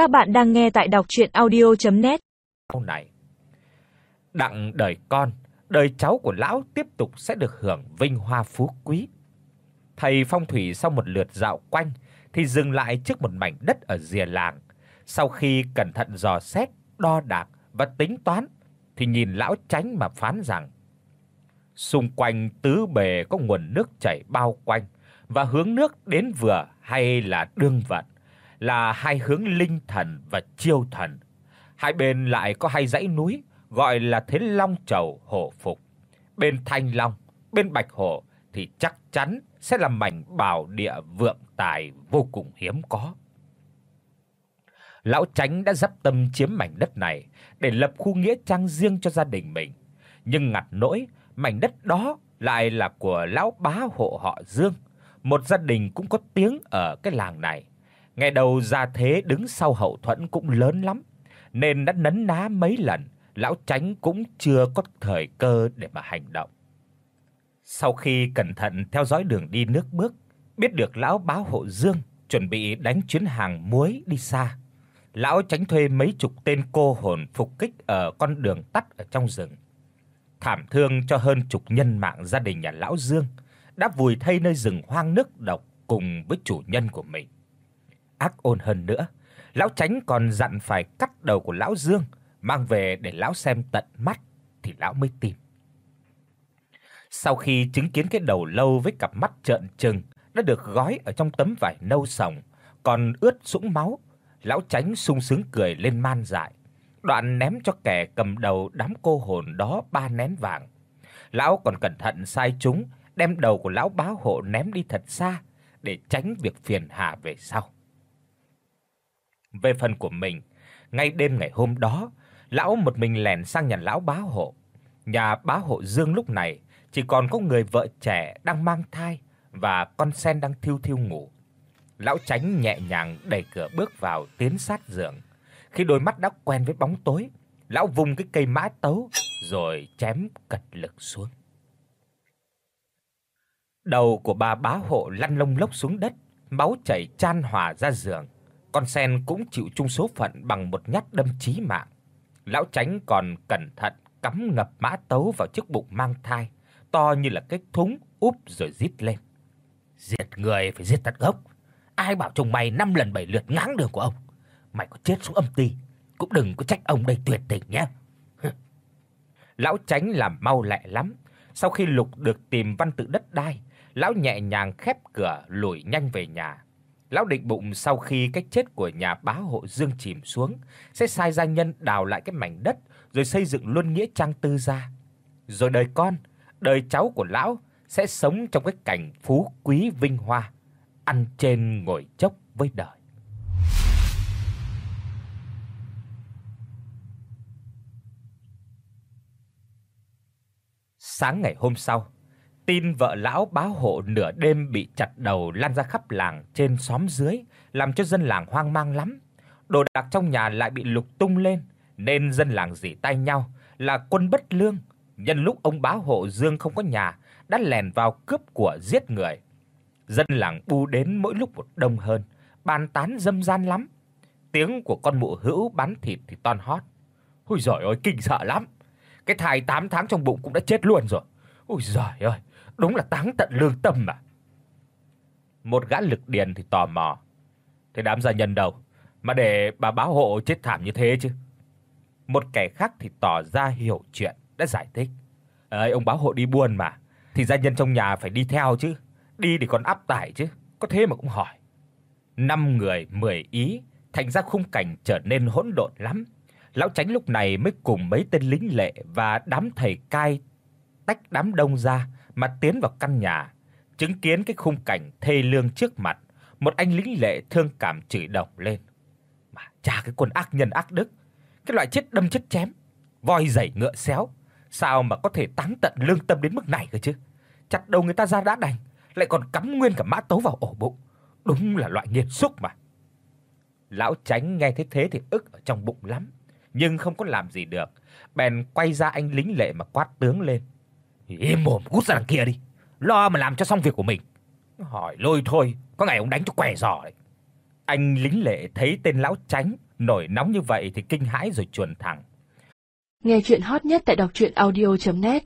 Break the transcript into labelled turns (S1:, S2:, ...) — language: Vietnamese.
S1: Các bạn đang nghe tại đọc docchuyenaudio.net.
S2: Sau này, đặng đời con, đời cháu của lão tiếp tục sẽ được hưởng vinh hoa phú quý. Thầy phong thủy sau một lượt dạo quanh thì dừng lại trước một mảnh đất ở rìa làng. Sau khi cẩn thận dò xét, đo đạc và tính toán thì nhìn lão tránh mà phán rằng xung quanh tứ bề có nguồn nước chảy bao quanh và hướng nước đến vừa hay là đương vận là hai hướng linh thần và chiêu thần. Hai bên lại có hai dãy núi gọi là Thế Long Chầu Hổ Phục. Bên Thanh Long, bên Bạch Hổ thì chắc chắn sẽ là mảnh bảo địa vượng tài vô cùng hiếm có. Lão Tránh đã dắp tâm chiếm mảnh đất này để lập khu nghĩa trang riêng cho gia đình mình, nhưng ngặt nỗi mảnh đất đó lại là của lão bá hộ họ Dương, một gia đình cũng có tiếng ở cái làng này nghe đầu gia thế đứng sau hậu thuẫn cũng lớn lắm, nên đã nấn ná mấy lần, lão Tránh cũng chưa có thời cơ để mà hành động. Sau khi cẩn thận theo dõi đường đi nước bước, biết được lão báo hộ Dương chuẩn bị đánh chuyến hàng muối đi xa, lão Tránh thuê mấy chục tên cô hồn phục kích ở con đường tắt ở trong rừng. Thảm thương cho hơn chục nhân mạng gia đình nhà lão Dương đã vùi thây nơi rừng hoang nước độc cùng với chủ nhân của mình ác ôn hơn nữa, lão Tránh còn dặn phải cắt đầu của lão Dương mang về để lão xem tận mắt thì lão mới tin. Sau khi chứng kiến cái đầu lâu với cặp mắt trợn trừng đã được gói ở trong tấm vải nâu sòng, còn ướt sũng máu, lão Tránh sung sướng cười lên man dại, đoạn ném cho kẻ cầm đầu đám cô hồn đó ba nén vàng. Lão còn cẩn thận sai chúng đem đầu của lão báo hộ ném đi thật xa để tránh việc phiền hà về sau. Về phần của mình, ngay đêm ngày hôm đó, lão một mình lẻn sang nhà lão bá hộ. Nhà bá hộ Dương lúc này chỉ còn có người vợ trẻ đang mang thai và con sen đang thiêu thiêu ngủ. Lão Tránh nhẹ nhàng đẩy cửa bước vào tiến sát giường. Khi đôi mắt đã quen với bóng tối, lão vung cái cây mã tấu rồi chém cật lực xuống. Đầu của bà bá hộ lăn lông lốc xuống đất, máu chảy chan hòa ra giường con sen cũng chịu chung số phận bằng một nhát đâm chí mạng. Lão Tránh còn cẩn thận cắm ngập mã tấu vào chiếc bụng mang thai, to như là cái thúng úp rồi rít lên. Giết người phải giết tận gốc. Ai bảo chồng mày năm lần bảy lượt ngáng đường của ông. Mày có chết xuống âm ty cũng đừng có trách ông đây tuyệt tình nhé. lão Tránh làm mau lẹ lắm. Sau khi lục được tìm văn tự đất đai, lão nhẹ nhàng khép cửa lùi nhanh về nhà Lão định bụng sau khi cái chết của nhà bá hộ Dương chìm xuống, sẽ sai gia nhân đào lại cái mảnh đất rồi xây dựng luân nghĩa trang tư gia. Rồi đời con, đời cháu của lão sẽ sống trong cái cảnh phú quý vinh hoa, ăn trên ngồi chốc với đời. Sáng ngày hôm sau, Tin vợ lão báo hộ nửa đêm bị chặt đầu lan ra khắp làng trên xóm dưới, làm cho dân làng hoang mang lắm. Đồ đạc trong nhà lại bị lục tung lên, nên dân làng rỉ tay nhau là quân bất lương. Nhân lúc ông bá hộ Dương không có nhà, đã lèn vào cướp của giết người. Dân làng bu đến mỗi lúc một đông hơn, bàn tán dâm gian lắm. Tiếng của con mụ hữu bán thịt thì ton hót. Ôi giời ơi kinh sợ lắm. Cái thai 8 tháng trong bụng cũng đã chết luôn rồi. Ôi giời ơi, Đúng là táng tận lương tâm mà. Một gã lực điền thì tò mò. Thế đám gia nhân đâu mà để bà báo hộ chết thảm như thế chứ? Một kẻ khác thì tỏ ra hiểu chuyện, đã giải thích. "Ấy ông báo hộ đi buôn mà, thì gia nhân trong nhà phải đi theo chứ, đi thì còn áp tải chứ, có thế mà cũng hỏi." Năm người, mười ý, thành ra khung cảnh trở nên hỗn độn lắm. Lão Tránh lúc này mới cùng mấy tên lính lệ và đám thầy cai tách đám đông ra mà tiến vào căn nhà, chứng kiến cái khung cảnh thê lương trước mặt, một anh lính lệ thương cảm chửi đồng lên. Mà cha cái quân ác nhân ác đức, cái loại chết đâm chết chém, voi giày ngựa xéo, sao mà có thể táng tận lương tâm đến mức này cơ chứ? Chặt đầu người ta ra đã đành, lại còn cắm nguyên cả mã tấu vào ổ bụng, đúng là loại nghiệt xúc mà. Lão Tránh nghe thấy thế thì ức ở trong bụng lắm, nhưng không có làm gì được, bèn quay ra anh lính lệ mà quát tướng lên. Im mồm cút ra đằng kia đi, lo mà làm cho xong việc của mình. Hỏi lôi thôi, có ngày ông đánh cho què giò đấy. Anh lính lệ thấy tên lão tránh nổi nóng như vậy thì kinh hãi rồi chuồn thẳng.
S3: Nghe truyện hot nhất tại doctruyenaudio.net